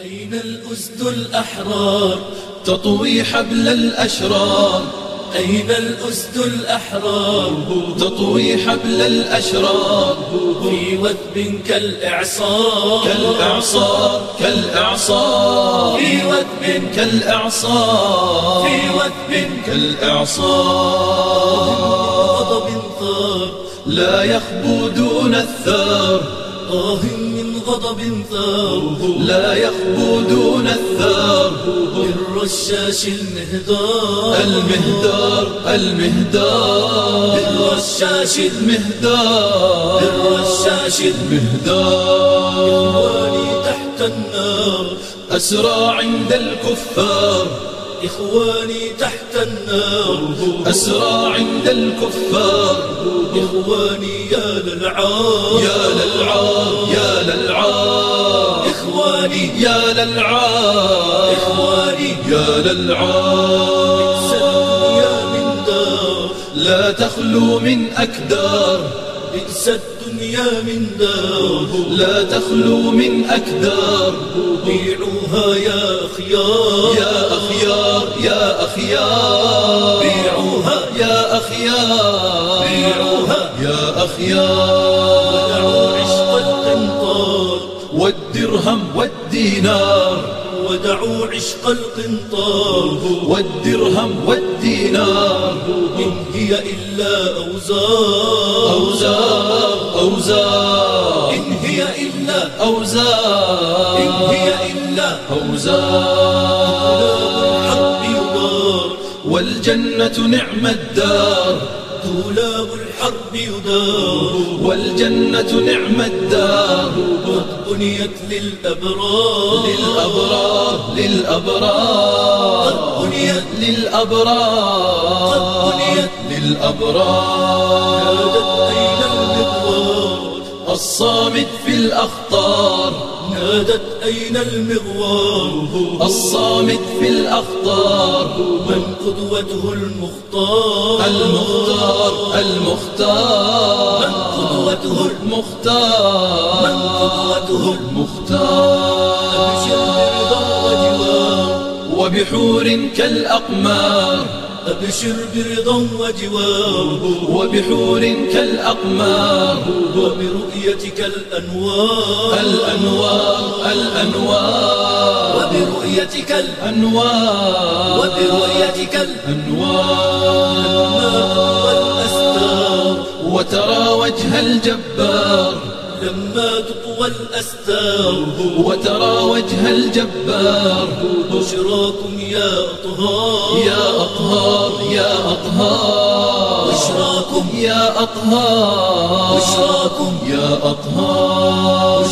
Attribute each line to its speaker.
Speaker 1: أين الأسد الأحرار تطوي حبل الأشرار؟ أين الأسد الأحرار تطوي حبل الأشرار في وثب كالإعصار؟
Speaker 2: كالإعصار كالإعصار.
Speaker 1: في وثب
Speaker 2: كالإعصار.
Speaker 1: في وثب
Speaker 2: كالإعصار.
Speaker 1: غضب ثار.
Speaker 2: لا يخبو دون الثار.
Speaker 1: آه من غضب ثار.
Speaker 2: لا يخبو دون الثار
Speaker 1: بالرشاش المهدار.
Speaker 2: المهدار المهدار.
Speaker 1: بالرشاش
Speaker 2: المهدار.
Speaker 1: بالرشاش
Speaker 2: المهدار.
Speaker 1: إخواني تحت النار.
Speaker 2: أسرى عند الكفار.
Speaker 1: إخواني تحت النار.
Speaker 2: أسرى عند الكفار.
Speaker 1: إخواني يا للعار.
Speaker 2: يا للعار يا للعار.
Speaker 1: إخواني
Speaker 2: يا للعار.
Speaker 1: إخواني
Speaker 2: يا للعار.
Speaker 1: الدنيا من دار.
Speaker 2: لا تخلو من أكدار.
Speaker 1: بئس الدنيا من دار
Speaker 2: لا تخلو من أكدار.
Speaker 1: بيعوها يا أخيار.
Speaker 2: يا أخيار يا أخيار.
Speaker 1: بيعوها
Speaker 2: يا أخيار.
Speaker 1: بيعوها
Speaker 2: يا أخيار.
Speaker 1: ودعوا عشق القنطار.
Speaker 2: والدرهم والدينار.
Speaker 1: ودعوا عشق القنطار.
Speaker 2: والدرهم والدينار.
Speaker 1: إن هي إلا أوزار.
Speaker 2: أوزار. أوزار.
Speaker 1: إن هي إلا
Speaker 2: أوزار.
Speaker 1: إن هي إلا
Speaker 2: أوزار.
Speaker 1: الحرب يدار
Speaker 2: والجنة نعم الدار.
Speaker 1: دولاب الحرب يدار
Speaker 2: والجنة نعم الدار.
Speaker 1: قد بنيت للأبرار.
Speaker 2: للأبرار للأبرار.
Speaker 1: بنيت
Speaker 2: للأبرار.
Speaker 1: قد بنيت
Speaker 2: للأبرار الصامت في الأخطار.
Speaker 1: نادت أين المغوار؟
Speaker 2: الصامت في الأخطار.
Speaker 1: من قدوته المختار؟
Speaker 2: المختار المختار.
Speaker 1: من قدوته
Speaker 2: المختار؟
Speaker 1: من قدوته
Speaker 2: المختار. وبحور كالأقمار.
Speaker 1: أبشر برضا وجوار
Speaker 2: وبحور كالأقمار
Speaker 1: وبرؤيتك الأنوار
Speaker 2: الأنوار الأنوار.
Speaker 1: وبرؤيتك
Speaker 2: أنوار.
Speaker 1: وبرؤيتك
Speaker 2: أنوار.
Speaker 1: والأستار
Speaker 2: وترى وجه الجبار
Speaker 1: لما تطوى الأستار
Speaker 2: وترى وجه الجبار.
Speaker 1: بشراكم يا أطهار.
Speaker 2: يا أطهار يا أطهار.
Speaker 1: بشراكم.
Speaker 2: يا أطهار.
Speaker 1: بشراكم.
Speaker 2: يا أطهار.